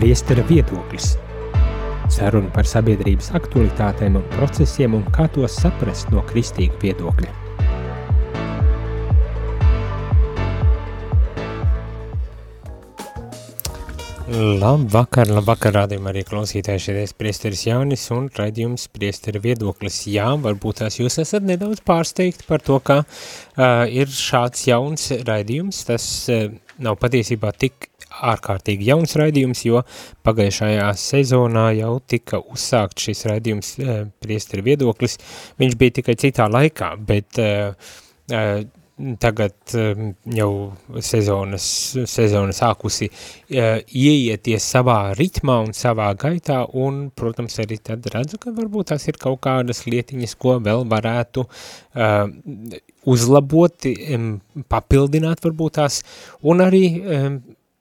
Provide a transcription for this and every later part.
priestera viedoklis. Saruna par sabiedrības aktualitātēm un procesiem un kā tos saprast no kristīga viedokļa. Labvakar, labvakar, rādījumā arī klausītāji šeit priesteris Jānis un raidījums priesteri viedoklis. Jā, varbūt tās jūs esat nedaudz pārsteigti par to, ka uh, ir šāds jauns raidījums. Tas uh, nav patiesībā tik ārkārtīgi jauns raidījums, jo pagājušajā sezonā jau tika uzsākt šis raidījums uh, priesteri viedoklis. Viņš bija tikai citā laikā, bet uh, uh, tagad jau sezonas, sezona sākusi ieieties savā ritmā un savā gaitā, un, protams, arī tad redzu, ka varbūt tās ir kaut kādas lietiņas, ko vēl varētu uzlabot, papildināt varbūt tās, un arī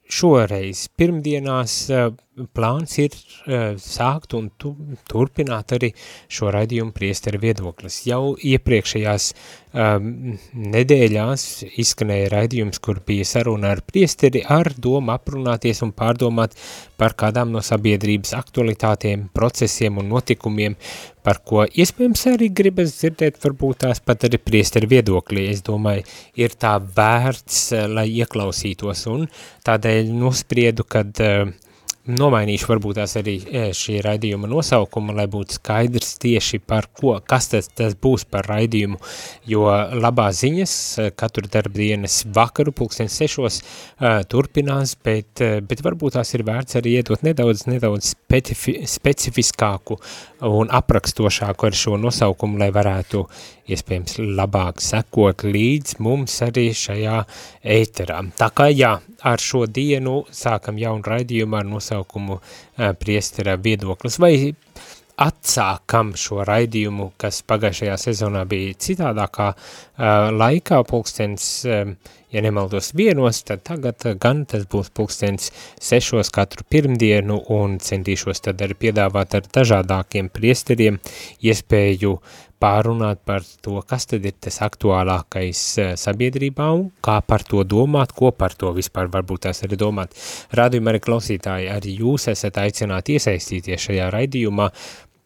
šoreiz. Pirmdienās uh, plāns ir uh, sākt un tu, turpināt arī šo raidījumu priesteri viedoklis. Jau iepriekšējās um, nedēļās izskanēja raidījums, kur bija saruna ar priesteri ar domu aprunāties un pārdomāt par kādām no sabiedrības aktualitātiem, procesiem un notikumiem, par ko iespējams arī gribas dzirdēt varbūt tās pat arī priesteri viedoklī. Es domāju, ir tā vērts, lai ieklausītos un tādēļ nospriedu, kad uh, nomainīšu varbūt tās arī e, šī raidījuma nosaukumu, lai būtu skaidrs tieši par ko, kas tas, tas būs par raidījumu, jo labā ziņas e, katru darbdienas vakaru pulksten sešos uh, turpinās, bet, bet varbūt tās ir vērts arī iedot nedaudz, nedaudz specifi, specifiskāku un aprakstošāku ar šo nosaukumu, lai varētu iespējams labāk sekot līdz mums arī šajā ēterā. Tā kā jā, ar šo dienu sākam jaunu raidījumu ar nosaukumu uh, priestera viedoklis vai atsākam šo raidījumu, kas pagājušajā sezonā bija citādākā uh, laikā, pulkstens, uh, ja nemaldos vienos, tad tagad gan tas būs pulkstens sešos katru pirmdienu un centīšos tad arī piedāvāt ar dažādākiem priesteriem iespēju pārunāt par to, kas tad ir tas aktuālākais sabiedrībā un kā par to domāt, ko par to vispār varbūt tās arī domāt. Rādījumā arī klausītāji, arī jūs esat aicināti iesaistīties šajā raidījumā,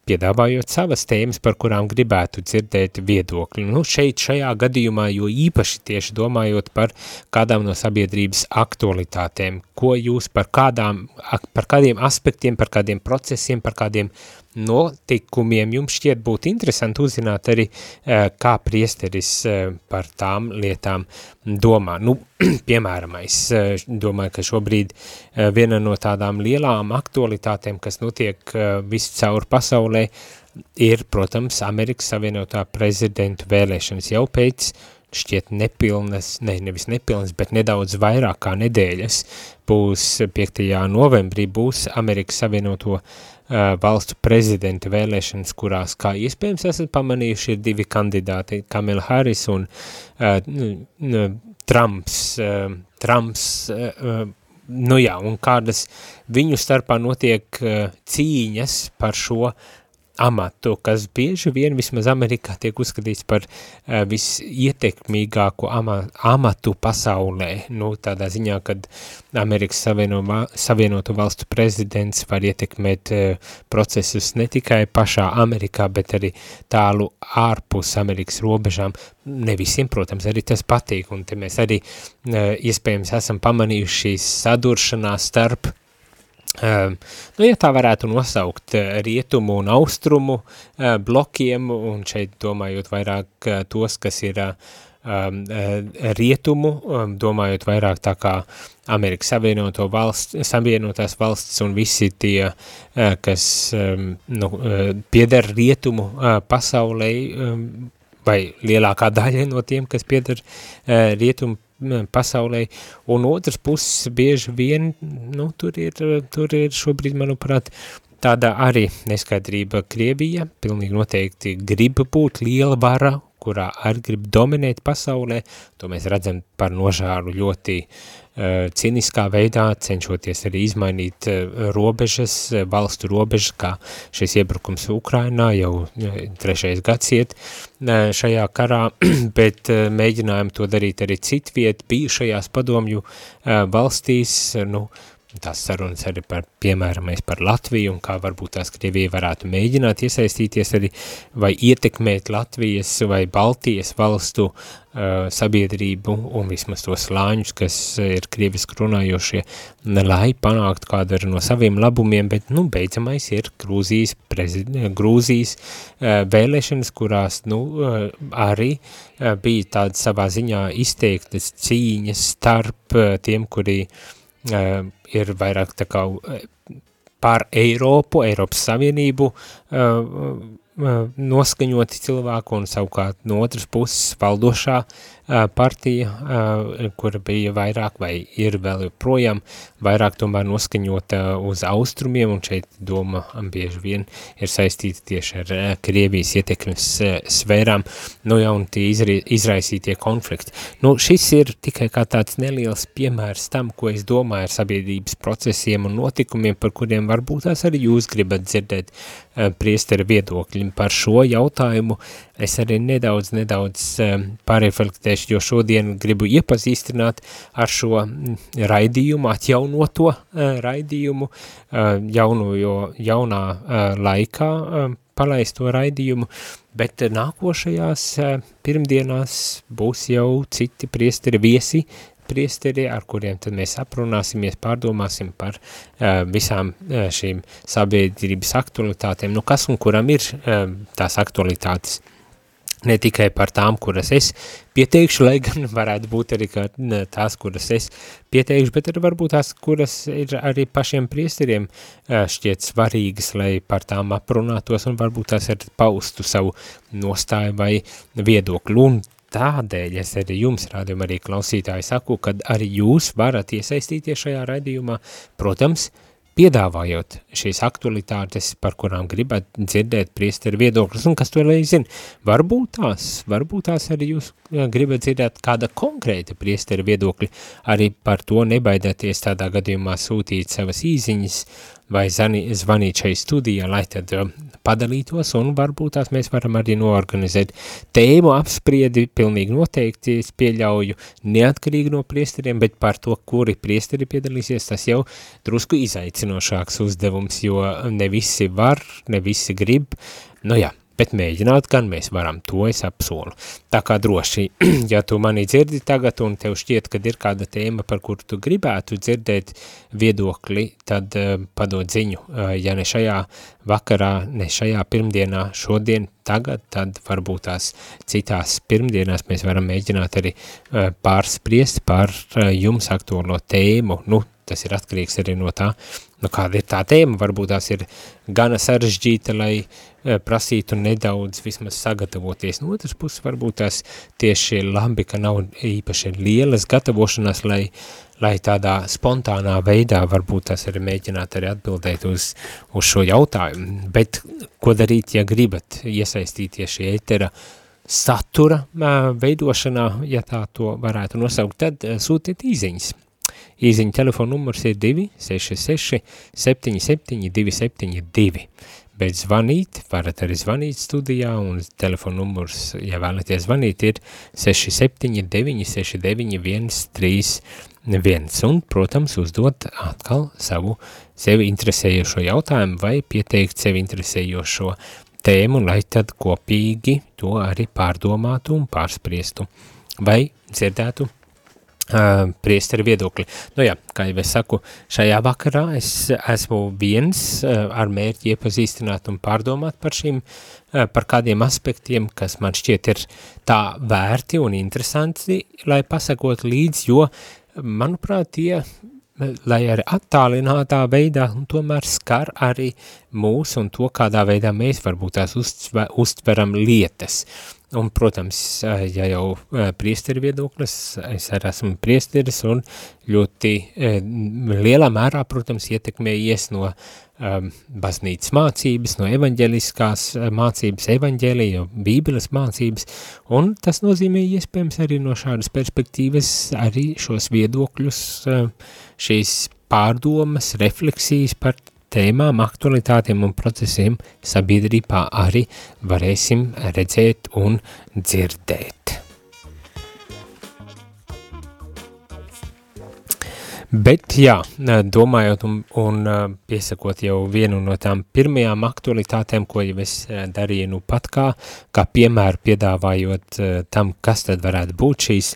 piedāvājot savas tēmas, par kurām gribētu dzirdēt viedokļi. Nu, šeit šajā gadījumā, jo īpaši tieši domājot par kādām no sabiedrības aktualitātēm, ko jūs par, kādām, par kādiem aspektiem, par kādiem procesiem, par kādiem notikumiem jums šķiet būtu interesanti uzzināt arī, eh, kā priesteris eh, par tām lietām domā. Nu, piemēram, es eh, domāju, ka šobrīd viena no tādām lielām aktualitātēm, kas notiek viscaur pasaulē, ir, protams, Amerikas Savienotā prezidentu vēlēšanas jau pēc šķiet nepilnas, ne, nevis nepilnas, bet nedaudz vairāk kā nedēļas būs 5. novembrī būs Amerikas Savienoto uh, valstu prezidenta vēlēšanas, kurās, kā iespējams esat pamanījuši, ir divi kandidāti, Kamila Harris un uh, Trumps, uh, Trumps uh, nu jā, un kādas viņu starpā notiek uh, cīņas par šo amatu, kas bieži vien vismaz Amerikā tiek uzskatīts par uh, visietekmīgāko ama, amatu pasaulē. Nu, tādā ziņā, kad Amerikas Savieno, Savienotu valstu prezidents var ietekmēt uh, procesus ne tikai pašā Amerikā, bet arī tālu ārpus Amerikas robežām. Ne visiem, protams, arī tas patīk, un te mēs arī uh, iespējams esam pamanījuši šīs saduršanās starp nu, ja tā varētu nosaukt uh, rietumu un austrumu uh, blokiem, un šeit domājot vairāk uh, tos, kas ir um, rietumu, um, domājot vairāk tā kā Amerikas Savienoto valsts, Savienotās valsts un visi tie, kas nu, pieder rietumu pasaulē, vai lielākā daļa no tiem, kas pieder rietumu pasaulē, un otrs puses bieži vien, nu, tur ir, tur ir šobrīd, manuprāt, tāda arī neskaidrība. Krievija, pilnīgi noteikti grib būt liela vara, kurā arī grib dominēt pasaulē, to mēs redzam par nožāru ļoti uh, ciniskā veidā, cenšoties arī izmainīt uh, robežas, uh, valstu robežas, kā šis iebrukums Ukrainā jau uh, trešais gads iet uh, šajā karā, bet uh, mēģinājumi to darīt arī citviet, bijušajās padomju uh, valstīs, uh, nu, tās sarunas arī par, piemēram, mēs par Latviju un kā varbūt tās Krievija varētu mēģināt iesaistīties arī vai ietekmēt Latvijas vai Baltijas valstu uh, sabiedrību un vismaz tos slāņus, kas ir krieviski runājošie, lai panāktu kādu no saviem labumiem, bet, nu, beidzamais ir Grūzijas, Grūzijas uh, vēlēšanas, kurās, nu, uh, arī uh, bija tāda savā ziņā izteiktas cīņas starp uh, tiem, kuri uh, ir vairāk tā kā par Eiropu, Eiropas Savienību noskaņoti cilvēku un savukārt no otras puses valdošā partija, kura bija vairāk vai ir vēl joprojām vairāk tomēr noskaņota uz austrumiem, un šeit doma bieži vien ir saistīta tieši ar Krievijas ietekmes sfērām, nu jau un tie izraisītie konflikti. Nu, šis ir tikai kā tāds neliels piemērs tam, ko es domāju ar sabiedrības procesiem un notikumiem, par kuriem varbūt tās arī jūs gribat dzirdēt priestera viedokļi par šo jautājumu, es arī nedaudz, nedaudz pārreflektēšu, jo šodien gribu iepazīstināt ar šo mm, raidījumu, atjaunoto raidījumu, jaunu, jo jaunā laikā palaisto raidījumu, bet nākošajās pirmdienās būs jau citi priesteri viesi, priesteri, ar kuriem tad mēs aprunāsimies, pārdomāsim par uh, visām uh, šīm sabiedrības aktualitātēm, nu kas un kuram ir uh, tās aktualitātes ne tikai par tām, kuras es pieteikšu, lai gan varētu būt arī tās, kuras es pieteikšu, bet arī varbūt tās, kuras ir arī pašiem priesteriem šķiet svarīgas, lai par tām aprunātos un varbūt tās arī paustu savu nostāju vai viedokli. Un tādēļ es arī jums, rādījumā arī klausītāji, saku, kad arī jūs varat iesaistīties šajā raidījumā, protams, piedāvājot šīs aktualitātes, par kurām gribat dzirdēt priesteru viedokļus, un kas to lai zina, varbūt tās, varbūt tās arī jūs gribat dzirdēt kāda konkrēta priesteru viedokļi, arī par to nebaidēties tādā gadījumā sūtīt savas īziņas vai zvanīt šai studijā, lai tad uh, padalītos, un varbūt tās mēs varam arī noorganizēt tēmu apspriedi, pilnīgi noteikti es pieļauju neatkarīgi no priesteriem, bet par to, kuri priesteri piedalīsies, tas jau drusku izaicinošāks uzdevums, jo ne visi var, ne visi grib, nu jā, bet mēģināt gan mēs varam, to es apsolu. Tā kā droši, ja tu mani dzirdi tagad un tev šķiet, kad ir kāda tēma, par kuru tu gribētu dzirdēt viedokli, tad uh, padod ziņu. Uh, ja ne šajā vakarā, ne šajā pirmdienā, šodien, tagad, tad varbūt tās citās pirmdienās mēs varam mēģināt arī uh, pārspriest par uh, jums aktuālo tēmu. Nu, tas ir atkarīgs arī no tā, nu kāda ir tā tēma, varbūt tās ir gana sarežģīta, lai Eh, prasītu nedaudz vismaz sagatavoties. No otras puses, varbūt tās tieši labi, ka nav īpaši lielas gatavošanās, lai, lai tādā spontānā veidā varbūt tās arī mēģināt arī atbildēt uz, uz šo jautājumu. Bet ko darīt, ja gribat iesaistīties šī ētera satura veidošanā, ja tā to varētu nosaukt, tad sūtiet īziņas. Īziņa telefona numurs ir 266 77 272 bet zvanīt, varat arī zvanīt studijā, un telefona numurs, ja vēlaties zvanīt, ir 679 69 131, un, protams, uzdot atkal savu sevi interesējošo jautājumu vai pieteikt sevi interesējošo tēmu, lai tad kopīgi to arī pārdomātu un pārspriestu, vai dzirdētu Uh, priesteri viedokļi. Nu jā, kā jau es saku, šajā vakarā es esmu viens uh, ar mērķi iepazīstināt un pārdomāt par šīm, uh, par kādiem aspektiem, kas man šķiet ir tā vērti un interesanti, lai pasakot līdz, jo, manuprāt, tie, lai arī attālinātā veidā, un tomēr skar arī mūs un to, kādā veidā mēs varbūt tās uztveram lietas. Un, protams, ja jau priesteri viedoklis, es arī esmu priesteris un ļoti lielā mērā, protams, ietekmējies no um, baznīcas mācības, no evaņģeliskās mācības, evaņģēlija, bībeles mācības, un tas nozīmē iespējams arī no šādas perspektīvas arī šos viedokļus, šīs pārdomas, refleksijas par tēmām, aktualitātiem un procesiem sabiedrībā arī varēsim redzēt un dzirdēt. Bet jā, domājot un, un piesakot jau vienu no tām pirmajām aktualitātēm, ko jau es darīju nu pat kā, kā piemēru piedāvājot tam, kas tad varētu būt šīs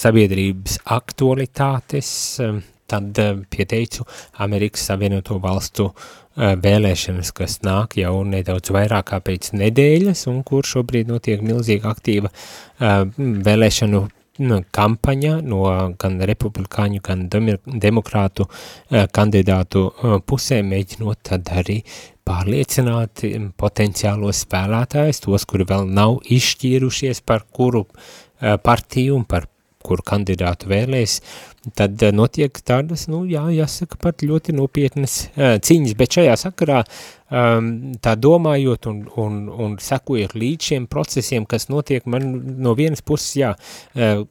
sabiedrības aktualitātes, tad pieteicu Amerikas Savienoto valstu vēlēšanas, kas nāk jau nedaudz vairāk kā pēc nedēļas un kur šobrīd notiek milzīga aktīva vēlēšanu nu, kampaņa no gan republikāņu, gan demokrātu kandidātu pusē, mēģinot tad arī pārliecināt potenciālos spēlētājus, tos, kuri vēl nav izšķīrušies par kuru partiju un par kuru kandidātu vēlēs, tad notiek tādas, nu jā, jāsaka, pat ļoti nopietnas uh, cīņas, bet šajā sakarā um, tā domājot un, un, un sekojot līdz šiem procesiem, kas notiek, man no vienas puses, jā, uh,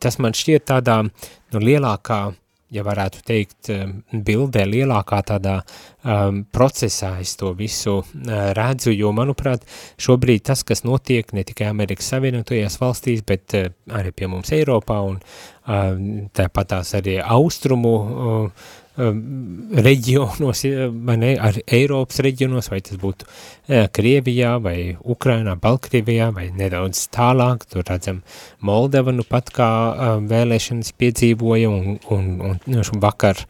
tas man šķiet tādā nu, lielākā ja varētu teikt, bildē lielākā tādā um, procesā es to visu uh, redzu, jo, manuprāt, šobrīd tas, kas notiek ne tikai Amerikas Savienotajās valstīs, bet uh, arī pie mums Eiropā un uh, tāpatās arī austrumu uh, Um, reģionos, vai ne, ar Eiropas reģionos, vai tas būtu uh, Krievijā, vai Ukrainā, Baltkrievijā, vai nedaudz tālāk, tur redzam Moldava, nu pat kā uh, vēlēšanas piedzīvoja, un, un, un, nu, vakar,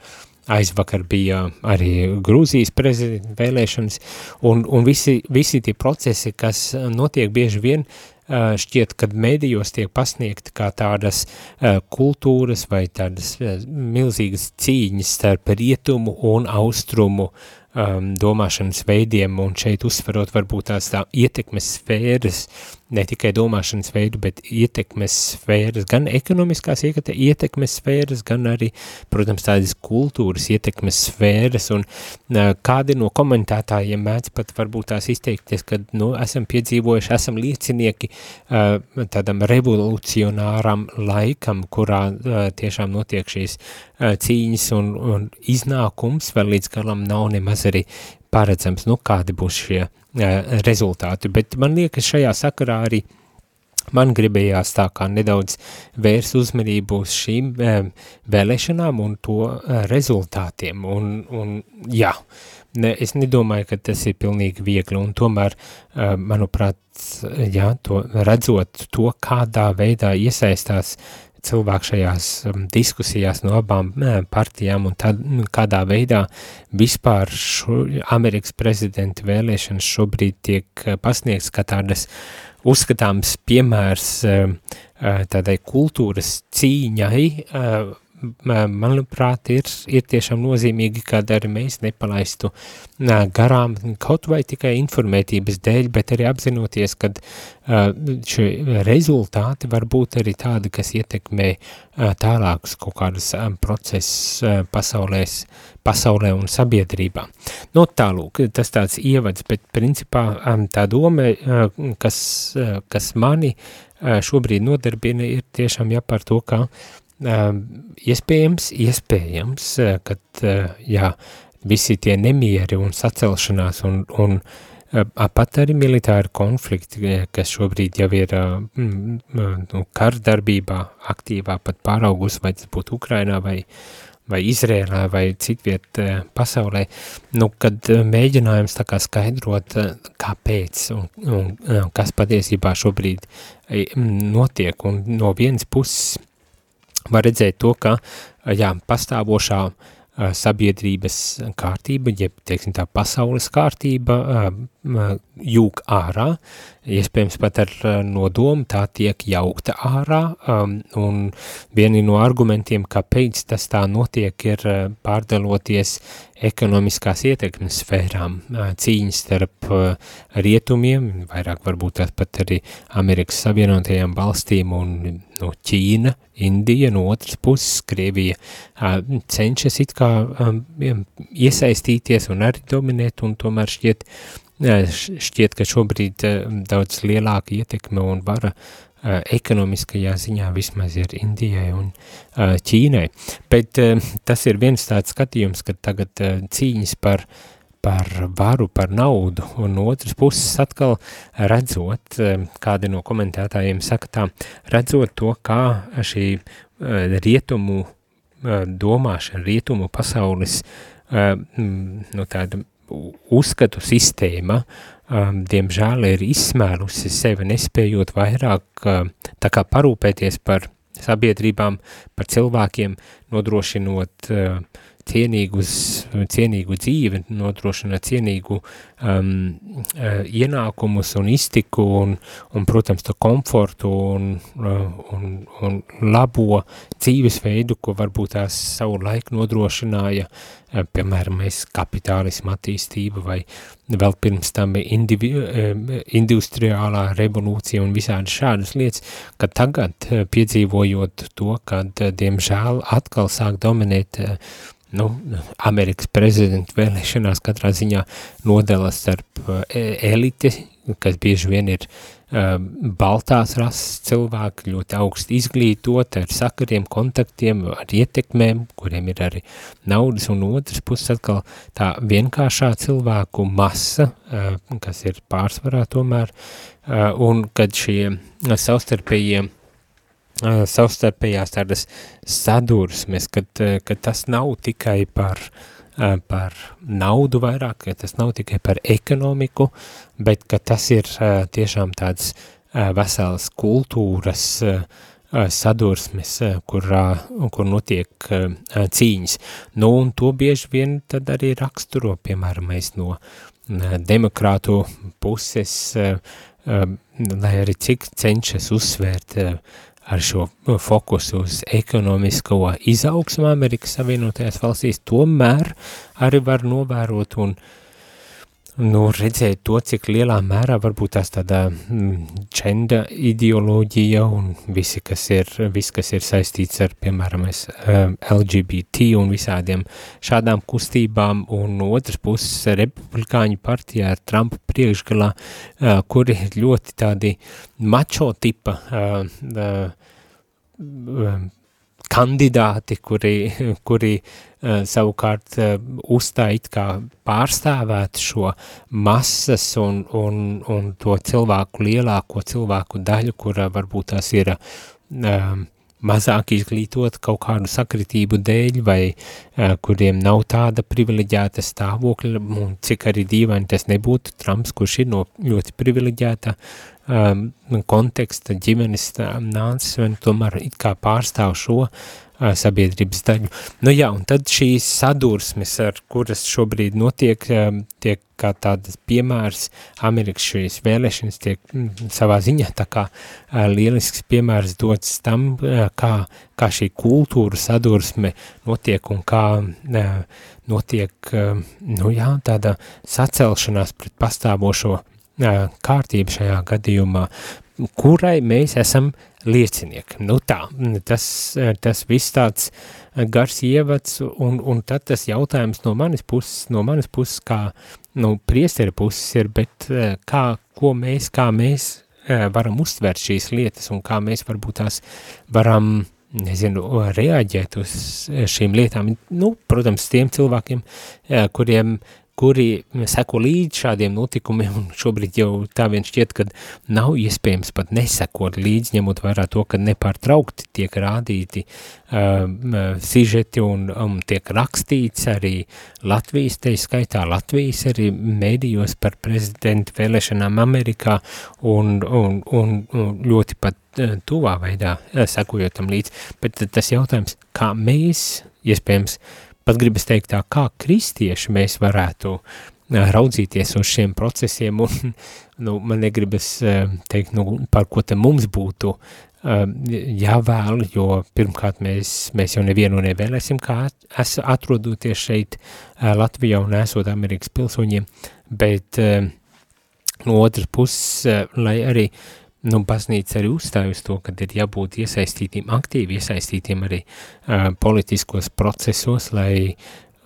aizvakar bija arī Grūzijas prezidenta vēlēšanas, un, un visi, visi tie procesi, kas notiek bieži vien, uh, šķiet, kad medijos tiek pasniegti kā tādas kultūras vai tādas milzīgas cīņas starp rietumu un austrumu um, domāšanas veidiem un šeit uzsverot varbūt tās tā ietekmes sfēras, ne tikai domāšanas veidu, bet ietekmes sfēras, gan ekonomiskās ietekmes sfēras, gan arī, protams, tādas kultūras ietekmes sfēras, un kādi no komentētājiem mēdz pat varbūt tās izteikties, kad, nu, esam piedzīvojuši, esam liecinieki tādam revolucionāram laikam, kurā tiešām notiek šīs cīņas un, un iznākums vēl līdz galam nav nemaz arī paredzams, nu, kādi būs šie uh, rezultāti, bet man liekas šajā sakarā arī man gribējās tā kā nedaudz vērs uzmanību uz šīm uh, vēlēšanām un to uh, rezultātiem, un, un jā, ne, es nedomāju, ka tas ir pilnīgi viegli, un tomēr, uh, manuprāt, jā, to redzot to, kādā veidā iesaistās cilvēki šajās um, diskusijās no abām partijām un tad, nu, kādā veidā vispār šo, Amerikas prezidenta vēlēšanas šobrīd tiek uh, pasniegts kā tādas uzskatāms piemērs uh, uh, tādai kultūras cīņai, manuprāt, ir, ir tiešām nozīmīgi, kad arī mēs nepalaistu garām kaut vai tikai informētības dēļ, bet arī apzinoties, kad šie rezultāti var būt arī tādi, kas ietekmē tālākus kaut kādus procesus pasaulēs, pasaulē un sabiedrībā. No nu, tālūk, tas tāds ievads, bet principā tā doma, kas, kas mani šobrīd nodarbina, ir tiešām jā par to, ka iespējams, iespējams, kad jā, visi tie nemieri un sacelšanās un, un pat arī militāri konflikti, kas šobrīd jau ir nu, kardarbībā aktīvā pat pāraugus, vai tas būtu Ukrainā vai, vai Izrēlā vai citviet pasaulē, nu, kad mēģinājums tā kā skaidrot, kāpēc un, un kas patiesībā šobrīd notiek, un no vienas puses var redzēt to, ka jā, pastāvošā sabiedrības kārtība, jeb, teiksim tā, pasaules kārtība jūk ārā, iespējams pat ar nodomu tā tiek jaukta ārā, un vieni no argumentiem, kāpēc tas tā notiek, ir pārdaloties ekonomiskās ietekmes sfērām, cīņas starp rietumiem, vairāk varbūt tās pat arī Amerikas Savienotajām valstīm un no Ķīna, Indija, no otras puses Krievija cenšas it kā iesaistīties un arī dominēt, un tomēr šķiet, šķiet ka šobrīd daudz lielāka ietekme un vara ekonomiskajā ziņā vismaz ir Indijai un Ķīnai. Bet tas ir viens tāds skatījums, ka tagad cīņas par, par varu, par naudu, un no otras puses atkal redzot, kādi no komentētājiem saka tā, redzot to, kā šī rietumu domāšana, rietumu pasaules nu, tāda uzskatu sistēma, diemžēl ir izsmēlusi sevi, nespējot vairāk tā kā parūpēties par sabiedrībām, par cilvēkiem, nodrošinot uh, cienīgus, cienīgu dzīvi, nodrošina cienīgu um, uh, ienākumus un iztiku un, un protams, to komfortu un, uh, un, un labo dzīvesveidu, ko varbūt tās savu laiku nodrošināja, uh, piemēram, mēs kapitālismu attīstība vai vēl pirms tam indivi, industriālā revolūcija un visādi šādas lietas, ka tagad piedzīvojot to, kad, diemžēl, atkal sāk dominēt uh, nu, Amerikas prezidenta vēlēšanās katrā ziņā nodala starp e, eliti, kas bieži vien ir uh, baltās rases cilvēki, ļoti augsti izglītoti ar sakariem, kontaktiem, ar ietekmēm, kuriem ir arī naudas un otras puses atkal tā vienkāršā cilvēku masa, uh, kas ir pārsvarā tomēr, uh, un kad šie savstarpējie savstarpējās tādas sadursmes, kad, kad tas nav tikai par, par naudu vairāk, ka tas nav tikai par ekonomiku, bet ka tas ir tiešām tāds vesels kultūras sadursmes, kur, kur notiek cīņas. Nu, un to bieži vien tad arī raksturo, piemēram, mēs no demokrātu puses, lai arī cik cenšas uzsvērt ar šo nu, fokusu uz ekonomisko izaugsmu Amerikas Savienotajās valstīs, tomēr arī var novērot un nu, redzēt to, cik lielā mērā varbūt tās tāda dženda mm, ideoloģija un visi, kas ir, viss, kas ir saistīts ar, piemēram, es, um, LGBT un visādiem šādām kustībām, un no otras puses republikāņu partijā ar Trumpa priekšgalā, uh, kuri ir ļoti tādi mačo tipa uh, uh, kandidāti, kuri, kuri uh, savukārt uh, uzstāj kā pārstāvēt šo masas un, un, un to cilvēku lielāko cilvēku daļu, kura varbūt tās ir um, mazāk izglītot kaut kādu sakritību dēļ vai uh, kuriem nav tāda privileģēta stāvokļa, un cik arī dīvaini tas nebūtu Trumps, kurš ir no ļoti privileģēta um, konteksta ģimenes nācis, un tomēr it kā pārstāv šo uh, sabiedrības daļu. Nu jā, un tad šīs sadursmes, ar kuras šobrīd notiek, um, tiek kā tādas piemērs, Amerikas šīs vēlēšanas tiek mm, savā ziņā tā kā uh, lielisks piemērs dots tam, uh, kā, kā šī kultūra sadursme notiek un kā uh, notiek, uh, nu jā, tāda sacelšanās pret pastāvošo kārtība šajā gadījumā, kurai mēs esam liecinieki. Nu tā, tas, tas viss tāds gars ievads, un, un tad tas jautājums no manis puses, no manis puses, kā, nu, priesteri puses ir, bet kā, ko mēs, kā mēs varam uztvert šīs lietas, un kā mēs varbūt tās varam, nezinu, reaģēt uz šīm lietām. Nu, protams, tiem cilvēkiem, kuriem kuri seko līdz šādiem notikumiem, un šobrīd jau tā vien šķiet, ka nav iespējams pat nesekot līdz, ņemot vērā to, ka nepārtraukti tiek rādīti uh, sižeti un um, tiek rakstīts arī Latvijas, te skaitā Latvijas arī mēdījos par prezidentu vēlēšanām Amerikā un, un, un, un ļoti pat uh, tuvā veidā uh, sekojot tam līdz, bet tas jautājums, kā mēs, iespējams, pat gribas teikt tā, kā kristieši mēs varētu raudzīties uz šiem procesiem, un nu, man negribas teikt, nu, par ko te mums būtu jāvēl, jo pirmkārt mēs, mēs jau nevienu nevēlēsim, kā es atrodoties šeit Latvijā un esot Amerikas pilsoņiem, bet no otras puses, lai arī uh, nu, baznīca arī uzstāj uz to, ka ir jābūt iesaistītiem, aktīvi iesaistītiem arī uh, politiskos procesos, lai,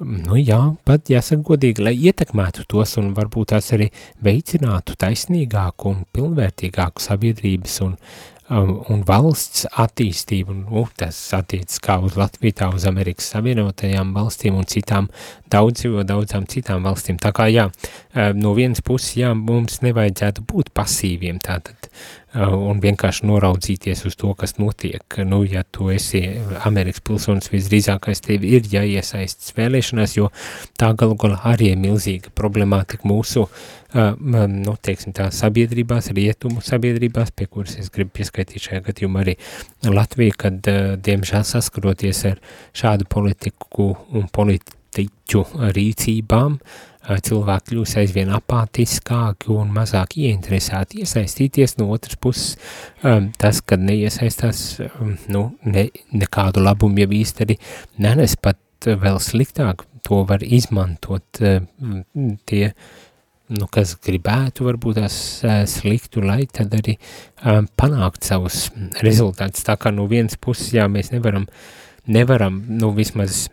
nu jā, pat jāsaka godīgi, lai ietekmētu tos un varbūt tās arī veicinātu taisnīgāku un pilnvērtīgāku sabiedrības un Um, un valsts attīstību, nu, tas attiecas kā uz Latviju, tā uz Amerikas Savienotajām valstīm un citām daudz, daudzām citām valstīm. Tā kā jā, um, no vienas puses, jā, mums nevajadzētu būt pasīviem, tātad un vienkārši noraudzīties uz to, kas notiek. Nu, ja tu esi Amerikas pilsonis, visdrīzākais tev ir jāiesaistas vēlēšanās, jo tā galu galā arī ir milzīga problemātika mūsu, nu, teiksim tā, sabiedrībās, rietumu sabiedrībās, pie kuras es gribu pieskaitīt šajā gadījumā arī Latviju, kad, diemžēl, saskaroties ar šādu politiku un politiķu rīcībām, uh, cilvēki kļūs aizvien apātiskāki un mazāk ieinteresēti iesaistīties, no otras puses. Tas, kad neiesaistās, nu, ne, nekādu labumu jau arī nenes pat vēl sliktāk, to var izmantot tie, nu, kas gribētu varbūt tās sliktu, lai tad arī panākt savus rezultātus, tā kā no vienas puses, jā, mēs nevaram, nevaram, nu, vismaz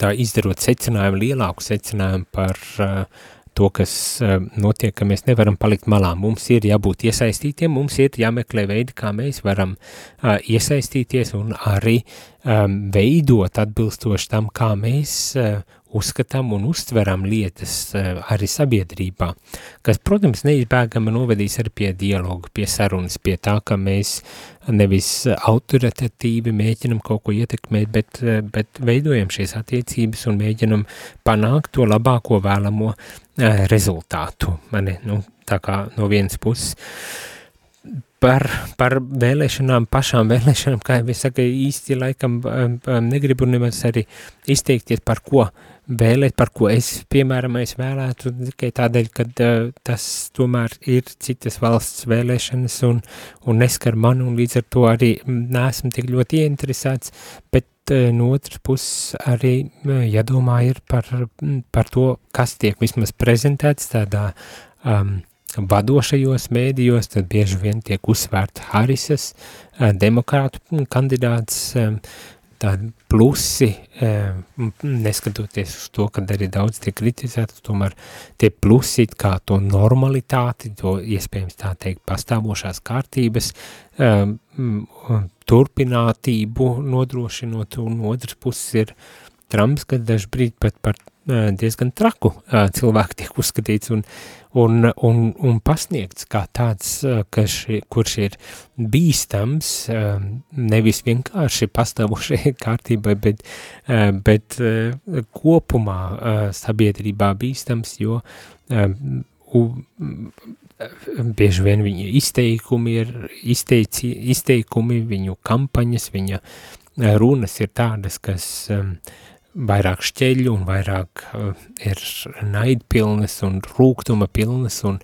tā izdarot secinājumu, lielāku secinājumu par uh, to, kas uh, notiek, ka mēs nevaram palikt malā. Mums ir jābūt iesaistītiem, mums ir jāmeklē veidi, kā mēs varam uh, iesaistīties un arī um, veidot atbilstoši tam, kā mēs uh, uzskatām un uztveram lietas uh, arī sabiedrībā, kas, protams, neizbēgama novedīs arī pie dialogu, pie sarunas, pie tā, ka mēs nevis autoritatīvi mēģinam kaut ko ietekmēt, bet, uh, bet veidojam šīs attiecības un mēģinam panākt to labāko vēlamo uh, rezultātu. Mani, nu, tā kā no vienas puses par, par vēlēšanām, pašām vēlēšanām, kā jau es saku, īsti laikam um, um, negribu nemaz arī izteikties par ko vēlēt, par ko es, piemēram, es vēlētu tikai tādēļ, ka uh, tas tomēr ir citas valsts vēlēšanas un, un neskar man, un līdz ar to arī neesmu tik ļoti ieinteresēts, bet uh, no otras puses arī uh, jādomā ir par, par to, kas tiek vismaz prezentēts tādā um, vadošajos mēdījos, tad bieži vien tiek uzsvērta Harisas, demokrātu kandidāts, tādi plusi, neskatoties uz to, kad arī daudz tiek kritizēts, tomēr tie plusi kā to normalitāti, to iespējams tā teikt pastāvošās kārtības, turpinātību nodrošinot, un otrs puses ir Trumps, kad dažbrīd pat par diezgan traku cilvēku tiek uzskatīts, un un, un, un pasniegts kā tāds, kas, kurš ir bīstams, nevis vienkārši pastāvošai kārtībai, bet, bet kopumā sabiedrībā bīstams, jo bieži vien viņa izteikumi ir izteici, izteikumi, viņu kampaņas, viņa runas ir tādas, kas um, vairāk šķeļu un vairāk uh, ir naidpilnes un rūgtuma pilnes un,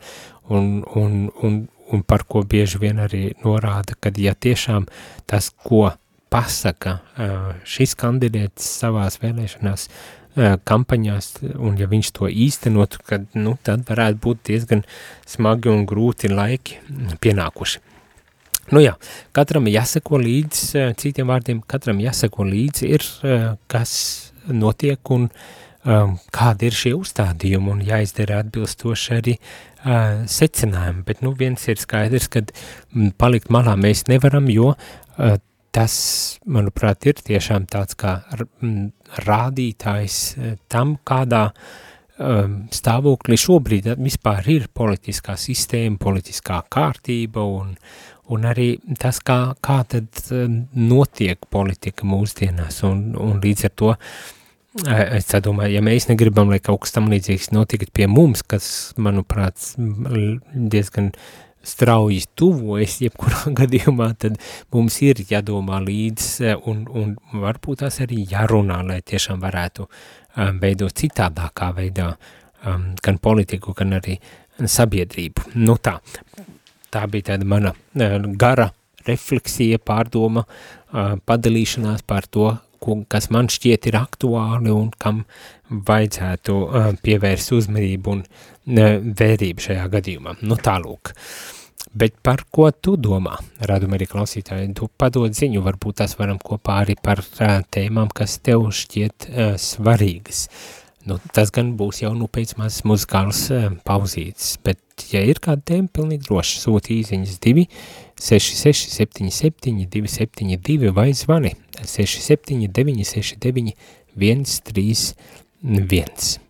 un, un, un, un par ko bieži vien arī norāda, kad ja tiešām tas, ko pasaka uh, šis kandidēts savās vēlēšanās uh, kampaņās, un ja viņš to īstenotu, kad, nu, tad varētu būt diezgan smagi un grūti laiki pienākuši. Nu jā, katram jāseko līdz, citiem vārdiem, katram jāseko līdz ir, kas notiek un um, kādi ir šie uzstādījumi un jāizdara atbilstoši arī uh, secinājumi. Bet nu viens ir skaidrs, ka m, palikt malā mēs nevaram, jo uh, tas, manuprāt, ir tiešām tāds kā m, rādītājs uh, tam, kādā um, stāvoklī šobrīd vispār ir politiskā sistēma, politiskā kārtība un, un arī tas, kā, kā tad notiek politika mūsdienās, un, un līdz ar to es domāju, ja mēs negribam, lai kaut kas tam līdzīgs notikt pie mums, kas, manuprāt, diezgan strauji tuvojas jebkurā gadījumā, tad mums ir jādomā līdz un, un varbūt tās arī jārunā, lai tiešām varētu um, veidot citādākā veidā um, gan politiku, gan arī sabiedrību. Nu tā, tā bija tāda mana uh, gara refleksija, pārdoma, uh, padalīšanās par to, ko, kas man šķiet ir aktuāli un kam vajadzētu uh, pievērst uzmanību un uh, vērību šajā gadījumā. Nu tālūk. Bet par ko tu domā, radum arī klausītāji? Tu padod ziņu, varbūt tās varam kopā arī par uh, tēmām, kas tev šķiet uh, svarīgas. Nu, tas gan būs jau nu pēc mazas muzikālas uh, pauzītes, bet ja ir kāda tēma, pilnīgi droši sūti īziņas 2 66 77 272 vai zvani 679 69 131.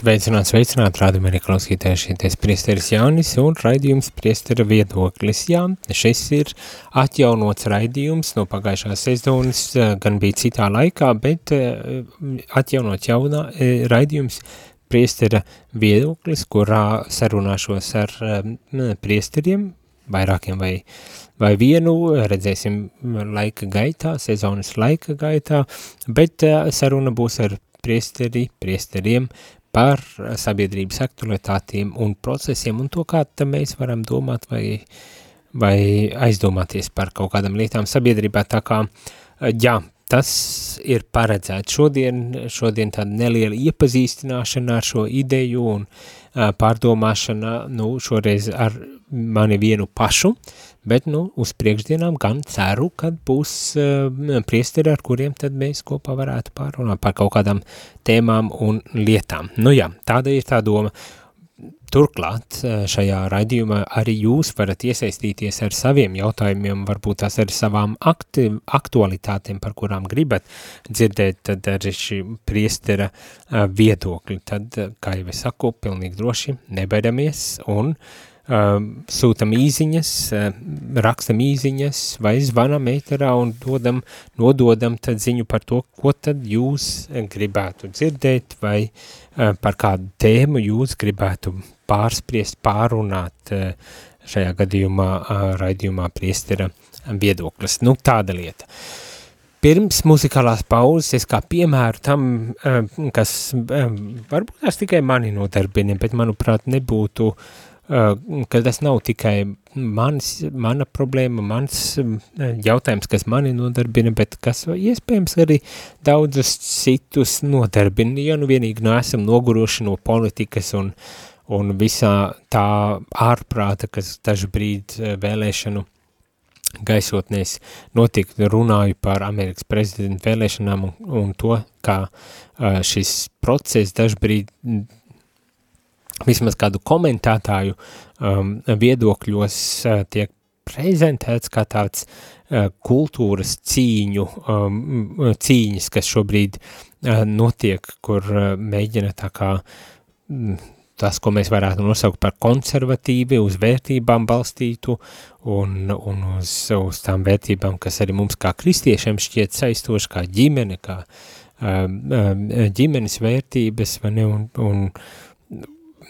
Sveicināt, sveicināt, rādījumā arī klausītāji šīties priesteris Jānis un raidījums priestera viedoklis. Jā, šis ir atjaunots raidījums no pagājušās sezonas, eh, gan bija citā laikā, bet eh, atjaunot jaunā eh, raidījums priestera viedoklis, kurā sarunāšos ar priesteriem, vairākiem vai, vai vienu, redzēsim laika gaitā, sezonas laika gaitā, bet saruna būs ar priesteri, priesteriem par sabiedrības aktualitātiem un procesiem un to, kā mēs varam domāt vai, vai aizdomāties par kaut kādām lietām sabiedrībā, tā kā, jā, tas ir paredzēts. Šodien, šodien tāda neliela iepazīstināšana ar šo ideju un uh, pārdomāšana, nu, šoreiz ar mani vienu pašu, bet, nu, uz priekšdienām gan ceru, kad būs uh, priesteri, ar kuriem tad mēs kopā varētu pārunāt par kaut kādām tēmām un lietām. Nu jā, tāda ir tā doma. Turklāt eh, šajā raidījumā arī jūs varat iesaistīties ar saviem jautājumiem, varbūt tās ar savām akti, aktualitātēm, par kurām gribat dzirdēt, tad arī šī priestera uh, viedokļi. Tad, kā jau es saku, pilnīgi droši nebaidamies un uh, sūtam īziņas, uh, rakstam īziņas vai zvanam ēterā un dodam, nododam tad ziņu par to, ko tad jūs gribētu dzirdēt vai uh, par kādu tēmu jūs gribētu pārspriest, pārunāt šajā gadījumā raidījumā priestera viedoklis. Nu, tāda lieta. Pirms muzikālās pauzes es kā piemēru tam, kas varbūt tās tikai mani nodarbina, bet manuprāt nebūtu uh, ka tas nav tikai mans, mana problēma, mans um, jautājums, kas mani nodarbina, bet kas iespējams arī daudzus citus nodarbina, ja nu vienīgi neesam noguruši no politikas un, un visā tā ārprāta, kas dažu brīdi vēlēšanu gaisotnēs notiek, runāju par Amerikas prezidentu vēlēšanām un, un to, kā šis process dažbrīd vismaz kādu komentētāju um, viedokļos uh, tiek prezentēts kā tāds uh, kultūras cīņu, um, cīņas, kas šobrīd uh, notiek, kur uh, mēģina tā kā mm, tas, ko mēs varētu nosaukt par konservatīvi, uz vērtībām balstītu un, un uz, uz tām vērtībām, kas arī mums kā kristiešiem šķiet saistoši, kā ģimene, kā um, um, ģimenes vērtības, vai ne, un, un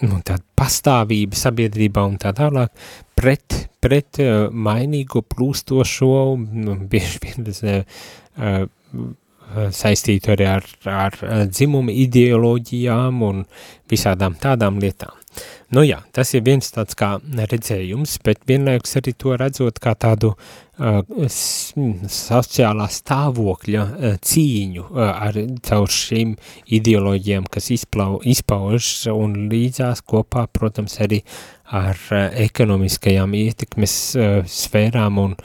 nu, tāda pastāvība sabiedrībā un tā tālāk pret, pret uh, mainīgo plūstošo, nu, bieži vien uh, saistītu arī ar, ar dzimumu ideoloģijām un visādām tādām lietām. Nu jā, tas ir viens tāds kā redzējums, bet vienlaikus arī to redzot kā tādu uh, sociālā stāvokļa uh, cīņu uh, ar caur šīm ideoloģijām, kas izplau, izpauž un līdzās kopā, protams, arī ar uh, ekonomiskajām ietekmes uh, sfērām un,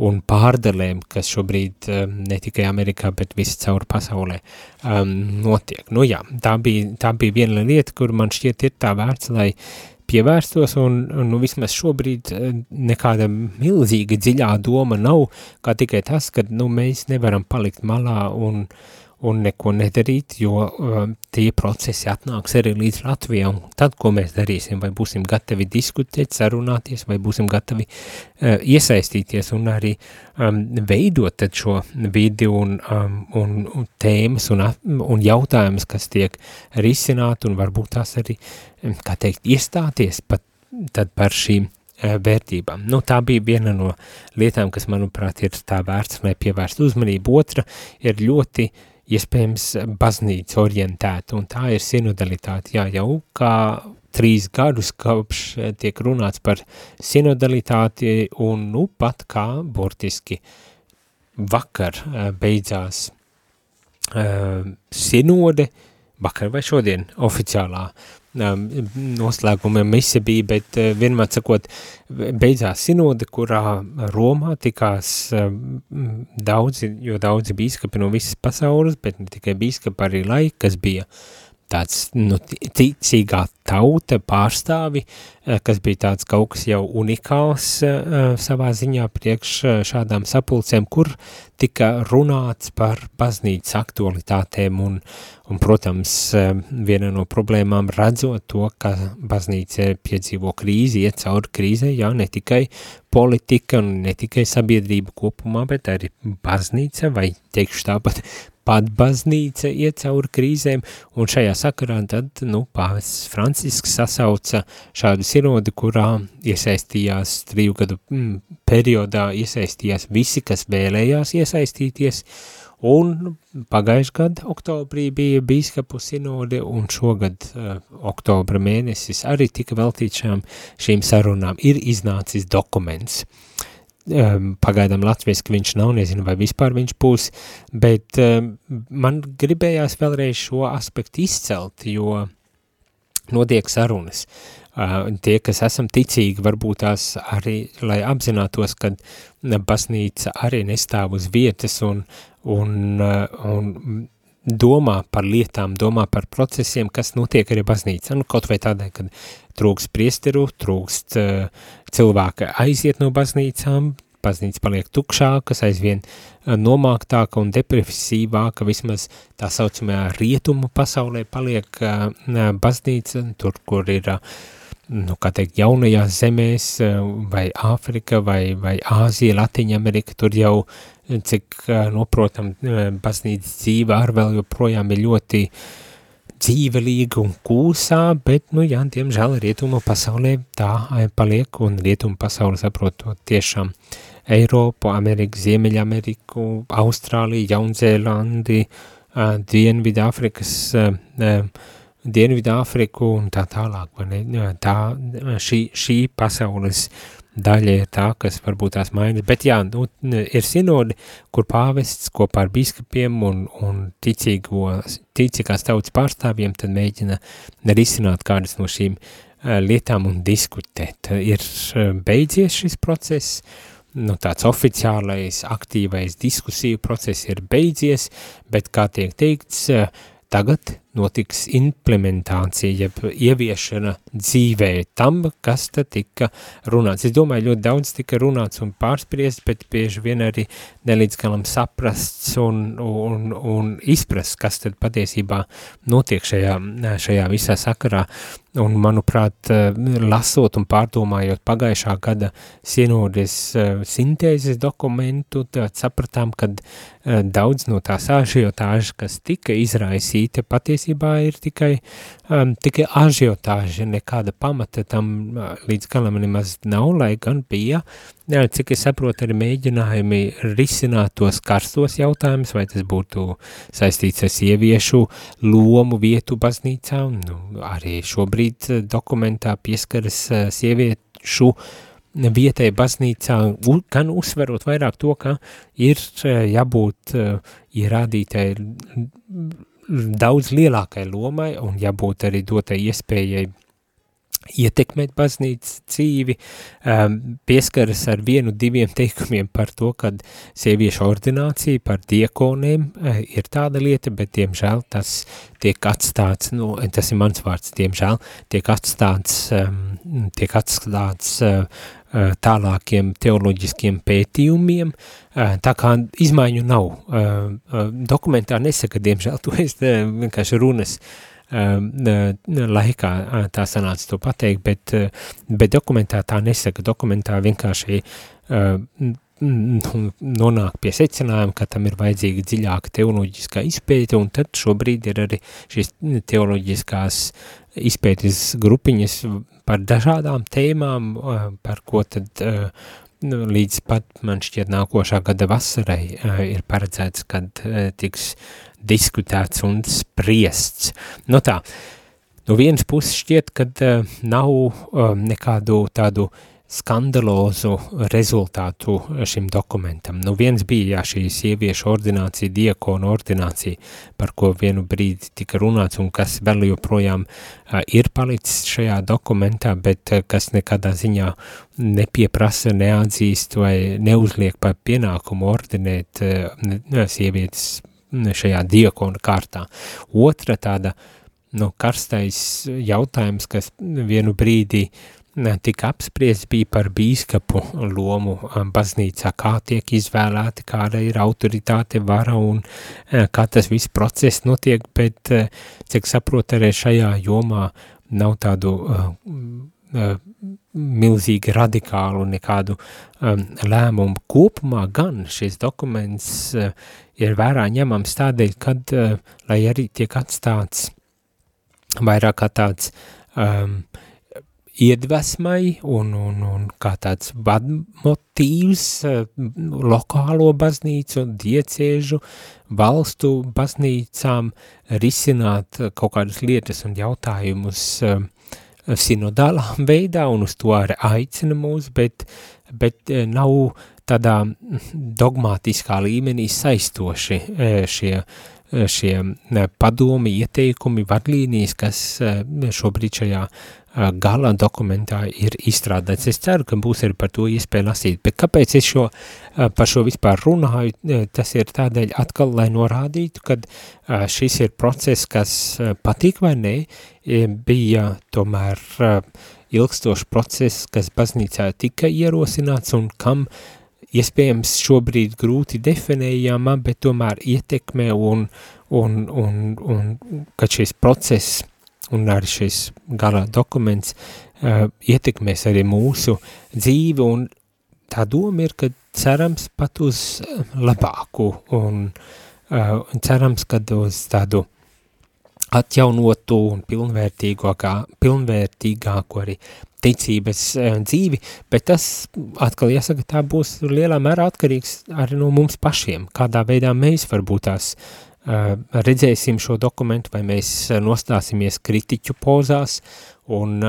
un pārdalēm, kas šobrīd um, ne tikai Amerikā, bet visi caur pasaulē um, notiek. Nu jā, tā bija, tā bija viena lieta, kur man šķiet ir tā vērts, lai pievērstos, un, un nu, vismaz šobrīd uh, nekāda milzīga dziļā doma nav, kā tikai tas, ka nu, mēs nevaram palikt malā un, un neko nedarīt, jo uh, tie procesi atnāks arī līdz Latvijā, un tad, ko mēs darīsim, vai būsim gatavi diskutēt, sarunāties, vai būsim gatavi uh, iesaistīties un arī um, veidot tad šo vidi un, um, un, un tēmas un, un jautājumus, kas tiek risināt, un varbūt tās arī, um, kā teikt, iestāties pat tad par šīm uh, vērtībām. Nu, tā bija viena no lietām, kas, manuprāt, ir tā vērts, lai pievērst uzmanību. Otra ir ļoti uh, iespējams baznīca orientēta, un tā ir sinodalitāte. Jā, jau kā trīs gadus kopš tiek runāts par sinodalitāti, un nu pat kā burtiski vakar eh, beidzās uh, sinode, vakar vai šodien oficiālā noslēguma mise bija, bet vienmēr sakot, beidzās sinode, kurā Romā tikās daudzi, jo daudzi bīskapi no visas pasaules, bet ne tikai bīskapi, arī laiki, kas bija tāds nu, ticīgā tauta pārstāvi, kas bija tāds kaut kas jau unikāls uh, savā ziņā priekš šādām sapulcēm, kur tika runāts par baznīcas aktualitātēm un, Un, protams, viena no problēmām redzot to, ka baznīca piedzīvo krīzi, iet cauri krīzē, jā, ne tikai politika un ne tikai sabiedrība kopumā, bet arī baznīca vai, teikšu tāpat, pat baznīca iet cauri krīzēm, un šajā sakarā tad, nu, pāvests Francisks sasauca šādu sinodi, kurā iesaistījās triju gadu mm, periodā, iesaistījās visi, kas vēlējās iesaistīties, uh, Un pagājuši gadu oktobrī bija bīskapu sinode, un šogad uh, oktobra mēnesis arī tika veltīts šām, šīm sarunām. Ir iznācis dokuments. Um, pagaidām latviešu viņš nav, nezinu, vai vispār viņš būs, bet um, man gribējās vēlreiz šo aspektu izcelt, jo notiek sarunas. Uh, tie, kas esam ticīgi, varbūt tās arī, lai apzinātos, ka baznīca arī nestāv uz vietas un un, uh, un domā par lietām, domā par procesiem, kas notiek arī baznīca. Nu, kaut vai tādēļ, kad trūkst priesteru, trūkst uh, cilvēka aiziet no baznīcām, baznīca paliek tukšākas, aizvien uh, nomāktāka un depresīvāka, vismaz tā saucamajā rietumu pasaulē paliek uh, baznīca, tur, kur ir, uh, nu, kā teikt, jaunajās zemēs, uh, vai Āfrika, vai, vai Āzija, Latiņa Amerika, tur jau cik, nu, protam, baznīcas dzīve ar vēl joprojām ir ļoti dzīvelīga un kūsā, bet, nu, jā, diemžēl rietumu pasaulē tā paliek, un rietumu pasauli saprotot tiešām Eiropu, Ameriku, Ziemeļameriku, Austrāliju, Jaunzēlandi, Dienvidāfrikas, Dienvidāfriku un tā tālāk, vai ne, tā, šī, šī pasaules uh, daļa ir tā, kas varbūt tās mainas, bet jā, nu, ir sinodi, kur pāvests kopā ar biskupiem un, un ticīgo, ticīgās tautas pārstāvjiem tad mēģina risināt kādas no šīm uh, lietām un diskutēt. Ir uh, beidzies šis process, nu, tāds oficiālais, aktīvais diskusiju process ir beidzies, bet, kā tiek teikts, tagad notiks implementācija, jeb ieviešana dzīvē tam, kas te tika runāts. Es domāju, ļoti daudz tika runāts un pārspriests, bet bieži vien arī nelīdz galam saprasts un, un, un izprasts, kas tad patiesībā notiek šajā, šajā visā sakarā. Un, manuprāt, lasot un pārdomājot pagājušā gada sienodes sintēzes dokumentu, tad sapratām, ka daudz no tās āžiotāžas, kas tika izraisīta, patiesībā patiesībā ir tikai, um, tikai ažiotāži, nekāda pamata tam uh, līdz galam nemaz nav, lai gan bija, jā, cik es saprotu, arī mēģinājumi risināt tos karstos jautājumus, vai tas būtu saistīts ar sieviešu lomu vietu baznīcā, nu, arī šobrīd uh, dokumentā pieskaras uh, sieviešu vietai baznīcā, gan uzsverot vairāk to, ka ir uh, jābūt uh, ierādītai daudz lielākai lomai un jābūt arī dotai iespējai ietekmēt baznīcas dzīvi, um, pieskaras ar vienu, diviem teikumiem par to, kad sieviešu ordinācija par diekoniem uh, ir tāda lieta, bet, diemžēl, tas tiek atstāts, nu, tas ir mans vārds, diemžēl, tiek atstāts, um, tiek atstāts uh, uh, tālākiem teoloģiskiem pētījumiem, uh, tā kā izmaiņu nav. Dokumentā nesaka, diemžēl, to es vienkārši runas laikā tā sanāca to pateikt, bet, bet dokumentā tā nesaka, dokumentā vienkārši nonāk pie secinājuma, ka tam ir vajadzīga dziļāka teoloģiskā izpēte, un tad šobrīd ir arī šīs teoloģiskās izpētes grupiņas par dažādām tēmām, par ko tad nu, līdz pat man šķiet nākošā gada vasarai ir paredzēts, kad tiks diskutēts un spriests. Nu tā, no vienas puses šķiet, ka nav nekādu tādu skandalozu rezultātu šim dokumentam. Nu viens bija jā, šī sieviešu ordinācija, diekona ordinācija, par ko vienu brīdi tika runāts un kas vēl joprojām uh, ir palicis šajā dokumentā, bet uh, kas nekādā ziņā nepieprasa, neatzīst vai neuzliek par pienākumu ordinēt uh, sievietes šajā diekona kārtā. Otra tāda, nu, karstais jautājums, kas vienu brīdī uh, tika apspriests bija par bīskapu lomu baznīcā, kā tiek izvēlēti, kāda ir autoritāte, vara un kā tas viss process notiek, bet, cik saprot, arī šajā jomā nav tādu uh, milzīgi radikālu nekādu um, lēmumu. Kopumā gan šis dokuments uh, ir vērā ņemams tādēļ, kad, uh, lai arī tiek atstāts vairāk kā tāds um, iedvesmai un, un, un kā tāds vadmotīvs eh, lokālo baznīcu, diecēžu, valstu baznīcām risināt kaut kādas lietas un jautājumus eh, sinodālā veidā un uz to arī aicina mūs, bet, bet nav tādā dogmātiskā līmenī saistoši šie šie padomi, ieteikumi, vadlīnijas, kas šobrīd šajā gala dokumentā ir izstrādāts. Es ceru, ka būs arī par to iespēja lasīt, bet kāpēc es šo, par šo vispār runāju, tas ir tādēļ atkal, lai norādītu, kad šis ir process, kas patīk vai ne, bija tomēr ilgstošs process, kas baznīcā tika ierosināts un kam iespējams šobrīd grūti definējama, bet tomēr ietekmē un, un, un, un kad šis process un arī šis gala dokuments uh, ietekmēs arī mūsu dzīvi, un tā doma ir, ka cerams pat uz labāku, un uh, cerams, ka uz tādu atjaunotu un pilnvērtīgākā, pilnvērtīgāku arī ticības uh, dzīvi, bet tas atkal jāsaka, tā būs lielā mērā atkarīgs arī no mums pašiem, kādā veidā mēs varbūt tās uh, redzēsim šo dokumentu, vai mēs nostāsimies kritiķu pozās un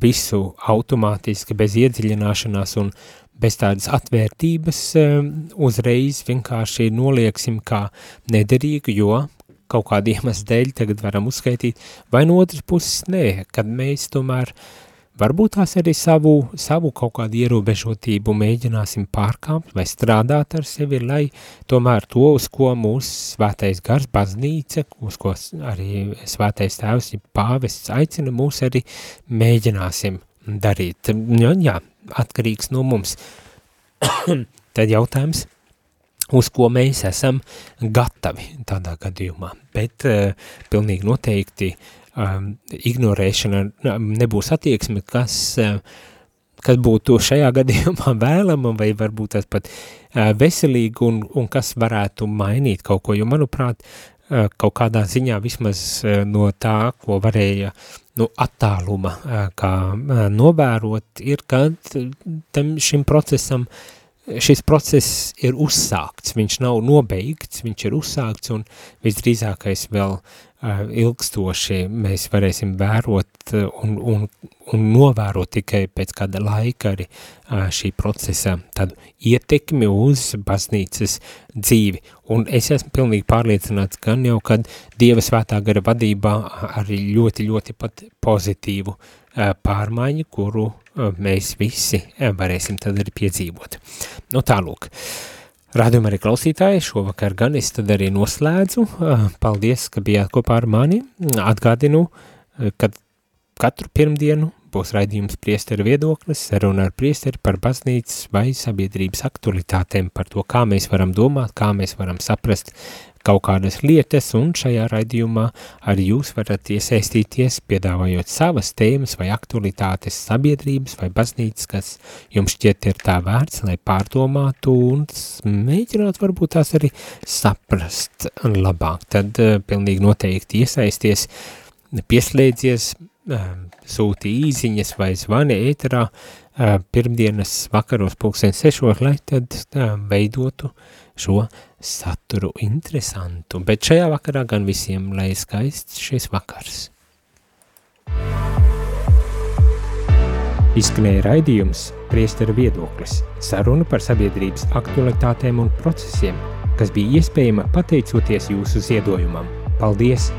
visu automātiski bez iedziļināšanās un bez tādas atvērtības uzreiz vienkārši nolieksim kā nederīgu, jo kaut kādiem iemeslu dēļ tagad varam uzskaitīt, vai no otras puses nē, kad mēs tomēr Varbūt tās arī savu, savu kaut kādu ierobežotību mēģināsim pārkāpt vai strādāt ar sevi, lai tomēr to, uz ko mūsu svētais gars baznīca, uz ko arī svētais tēvs, pāvests aicina mūs arī mēģināsim darīt. Jā, jā atkarīgs no mums. Tad jautājums, uz ko mēs esam gatavi tādā gadījumā, bet uh, pilnīgi noteikti uh, um, ignorēšana nebūs attieksme, kas, uh, kas būtu šajā gadījumā vēlama vai varbūt tas pat uh, veselīgi un, un kas varētu mainīt kaut ko, jo manuprāt, uh, kaut kādā ziņā vismaz uh, no tā, ko varēja nu, attāluma uh, kā uh, novērot, ir, kad tam šim procesam šis process ir uzsākts, viņš nav nobeigts, viņš ir uzsākts un visdrīzākais vēl uh, ilgstoši mēs varēsim vērot un, un, un novērot tikai pēc kāda laika arī uh, šī procesa tādu ietekmi uz baznīcas dzīvi. Un es esmu pilnīgi pārliecināts gan jau, kad Dieva svētā gara vadībā arī ļoti, ļoti pat pozitīvu pārmaiņu, kuru mēs visi varēsim tad arī piedzīvot. Nu tālūk, rādījumā arī klausītāji, šovakar gan es tad arī noslēdzu, paldies, ka bijāt kopā ar mani, atgādinu, kad katru pirmdienu būs raidījums priesteru viedoklis, saruna ar priesteri par baznīcas vai sabiedrības aktualitātēm, par to, kā mēs varam domāt, kā mēs varam saprast kaut kādas lietas, un šajā raidījumā arī jūs varat iesaistīties, piedāvājot savas tēmas vai aktualitātes sabiedrības vai baznīcas, kas jums šķiet ir tā vērts, lai pārdomātu un mēģināt varbūt tās arī saprast labāk. Tad uh, pilnīgi noteikti iesaisties, pieslēdzies, uh, sūti īziņas vai zvani ēterā uh, pirmdienas vakaros pulksten sešos, lai tad uh, veidotu šo saturu interesantu, bet šajā vakarā gan visiem, lai skaists šis vakars. Izskanēja raidījums Priestera viedoklis, saruna par sabiedrības aktualitātēm un procesiem, kas bija iespējama pateicoties jūsu ziedojumam. Paldies!